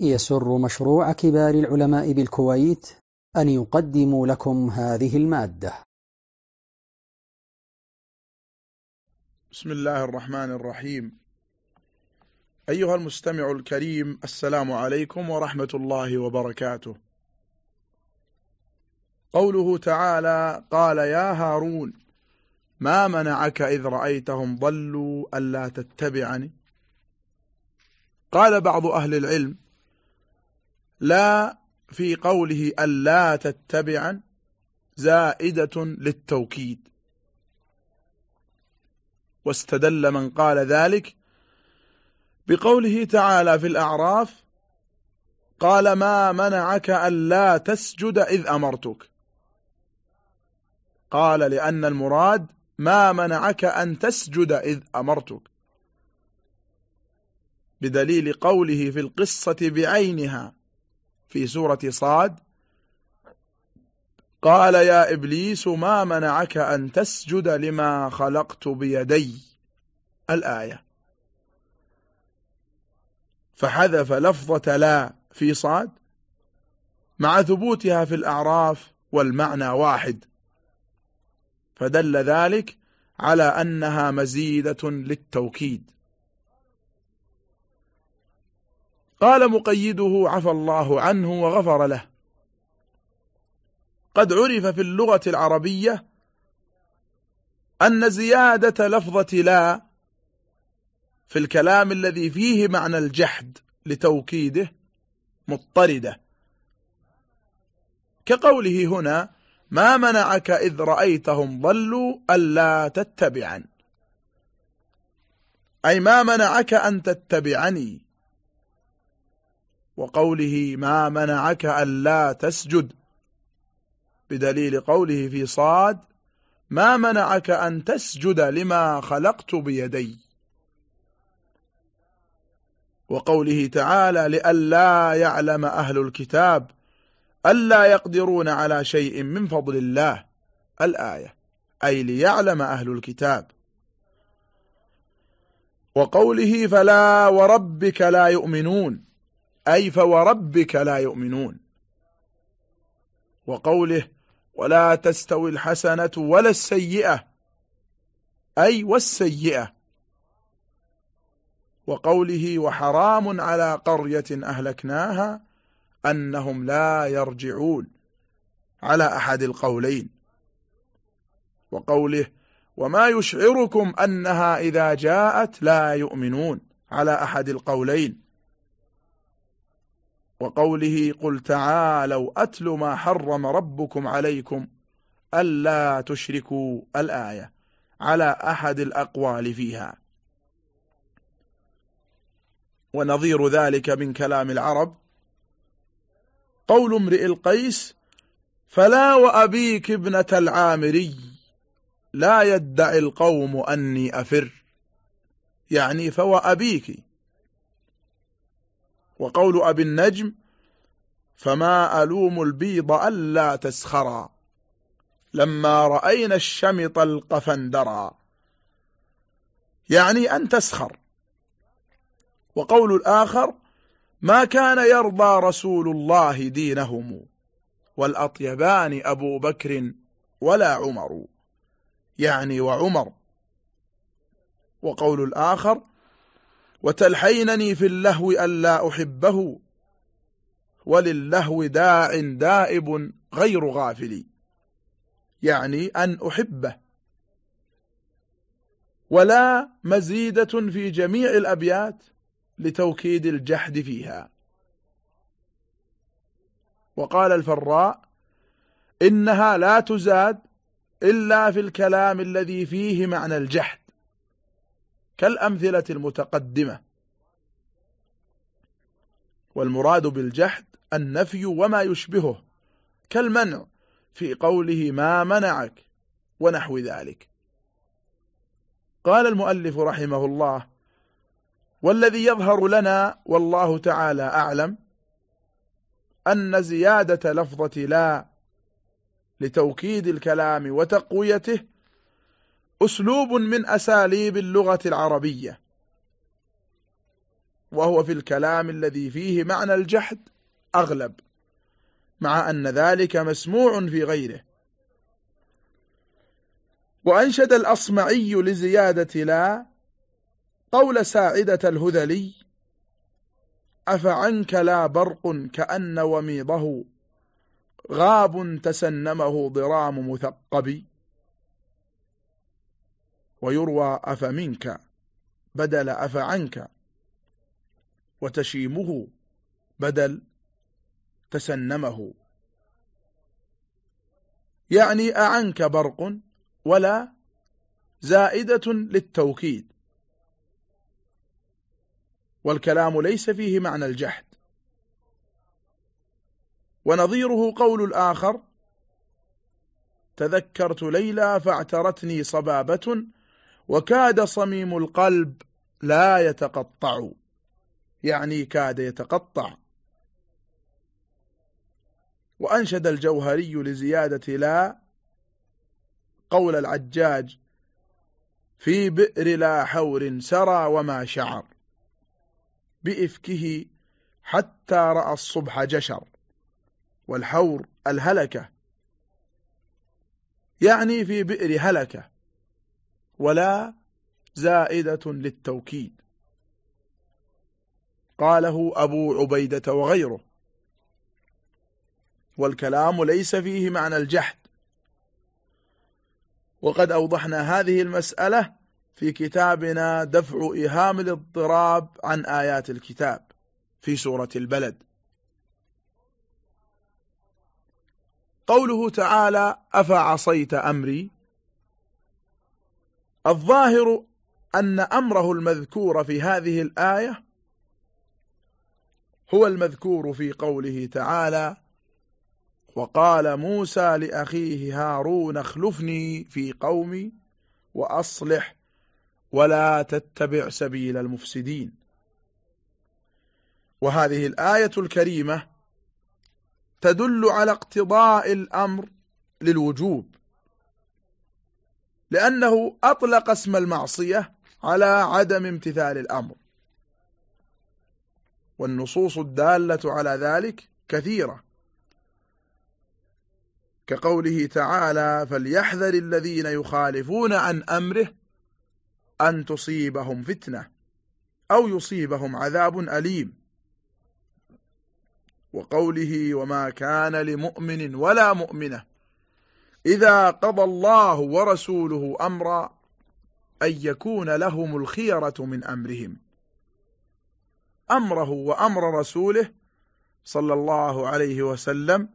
يسر مشروع كبار العلماء بالكويت أن يقدم لكم هذه المادة. بسم الله الرحمن الرحيم. أيها المستمع الكريم السلام عليكم ورحمة الله وبركاته. قوله تعالى قال يا هارون ما منعك إذ رأيتهم ضلوا ألا تتبعني? قال بعض أهل العلم لا في قوله ألا تتبعا زائدة للتوكيد. واستدل من قال ذلك بقوله تعالى في الأعراف قال ما منعك ألا تسجد إذ أمرتك. قال لأن المراد ما منعك أن تسجد إذ أمرتك. بدليل قوله في القصة بعينها. في سورة صاد قال يا إبليس ما منعك أن تسجد لما خلقت بيدي؟ الآية. فحذف لفظة لا في صاد مع ثبوتها في الأعراف والمعنى واحد. فدل ذلك على أنها مزيدة للتوكيد. قال مقيده عفى الله عنه وغفر له. قد عرف في اللغة العربية أن زيادة لفظة لا في الكلام الذي فيه معنى الجحد لتوكيده مضطردة. كقوله هنا ما منعك إذ رأيتهم ضلوا ألا تتبعا أي ما منعك أن تتبعني. وقوله ما منعك ألا تسجد بدليل قوله في صاد ما منعك أن تسجد لما خلقت بيدي. وقوله تعالى لئلا يعلم أهل الكتاب ألا يقدرون على شيء من فضل الله الآية أي ليعلم أهل الكتاب. وقوله فلا وربك لا يؤمنون أي فوربك لا يؤمنون. وقوله ولا تستوي الحسنة ولا السيئة أي والسيئة. وقوله وحرام على قرية أهلكناها أنهم لا يرجعون على أحد القولين. وقوله وما يشعركم أنها إذا جاءت لا يؤمنون على أحد القولين. وقوله قل تعالوا أتل ما حرم ربكم عليكم ألا تشركوا الآية على أحد الأقوال فيها. ونظير ذلك من كلام العرب. قول امرئ القيس فلا وأبيك ابنة العامري لا يدعي القوم أني أفر. يعني فوأبيك. وقول أبي النجم فما ألوم البيض ألا تسخرا. لما رأينا الشمط القفندرا يعني أن تسخر. وقول الآخر ما كان يرضى رسول الله دينهم. والأطيبان أبو بكر ولا عمر. يعني وعمر. وقول الآخر وتلحينني في اللهو ألا أحبه وللهو داع دائب غير غافل يعني أن أحبه. ولا مزيدة في جميع الأبيات لتوكيد الجحد فيها. وقال الفراء إنها لا تزاد إلا في الكلام الذي فيه معنى الجحد. كالأمثلة المتقدمة. والمراد بالجحد النفي وما يشبهه كالمنع في قوله ما منعك ونحو ذلك. قال المؤلف رحمه الله والذي يظهر لنا والله تعالى أعلم أن زيادة لفظة لا لتوكيد الكلام وتقويته أسلوب من أساليب اللغة العربية. وهو في الكلام الذي فيه معنى الجحد أغلب مع أن ذلك مسموع في غيره. وأنشد الأصمعي لزيادة لا قول ساعدة الهذلي أفعنك لا برق كأن وميضه غاب تسنمه ضرام مثقب. ويروى أفمنك بدل أفعنك وتشيمه بدل تسنمه. يعني أعنك برق ولا زائدة للتوكيد. والكلام ليس فيه معنى الجحد. ونظيره قول الآخر تذكرت ليلى فاعترتني صبابة وكاد صميم القلب لا يتقطع. يعني كاد يتقطع. وأنشد الجوهري لزيادة لا قول العجاج في بئر لا حور سرى وما شعر. بإفكه حتى رأى الصبح جشر والحور الهلكة. يعني في بئر هلكة. ولا زائدة للتوكيد. قاله أبو عبيدة وغيره. والكلام ليس فيه معنى الجحد. وقد أوضحنا هذه المسألة في كتابنا دفع إيهام الاضطراب عن آيات الكتاب في سورة البلد. قوله تعالى أفعصيت أمري؟ الظاهر أن أمره المذكور في هذه الآية هو المذكور في قوله تعالى وقال موسى لأخيه هارون اخلفني في قومي وأصلح ولا تتبع سبيل المفسدين. وهذه الآية الكريمة تدل على اقتضاء الأمر للوجوب. لأنه أطلق اسم المعصية على عدم امتثال الأمر. والنصوص الدالة على ذلك كثيرة. كقوله تعالى فليحذر الذين يخالفون عن أمره أن تصيبهم فتنة أو يصيبهم عذاب أليم. وقوله وما كان لمؤمن ولا مؤمنة إذا قضى الله ورسوله أمرا أن يكون لهم الخيرة من أمرهم. أمره وأمر رسوله صلى الله عليه وسلم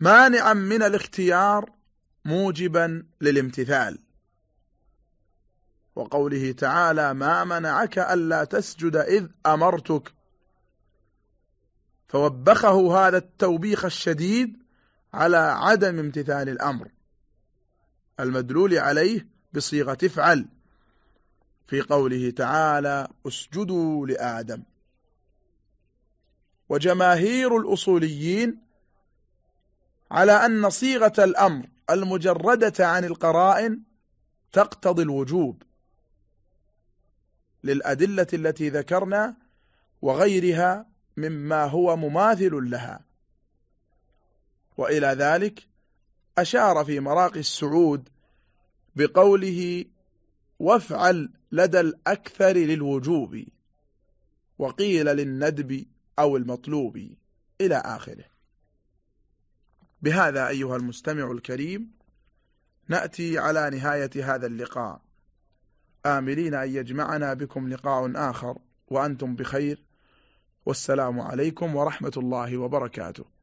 مانعا من الاختيار موجبا للامتثال. وقوله تعالى ما منعك ألا تسجد إذ أمرتك. فوبخه هذا التوبيخ الشديد على عدم امتثال الأمر المدلول عليه بصيغة افعل في قوله تعالى اسجدوا لآدم. وجماهير الأصوليين على أن صيغة الأمر المجردة عن القرائن تقتضي الوجوب للأدلة التي ذكرنا وغيرها مما هو مماثل لها. وإلى ذلك أشار في مراقي السعود بقوله وافعل لدى الأكثر للوجوب وقيل للندب أو المطلوب إلى آخره. بهذا أيها المستمع الكريم نأتي على نهاية هذا اللقاء. آملين أن يجمعنا بكم لقاء آخر وأنتم بخير. والسلام عليكم ورحمة الله وبركاته.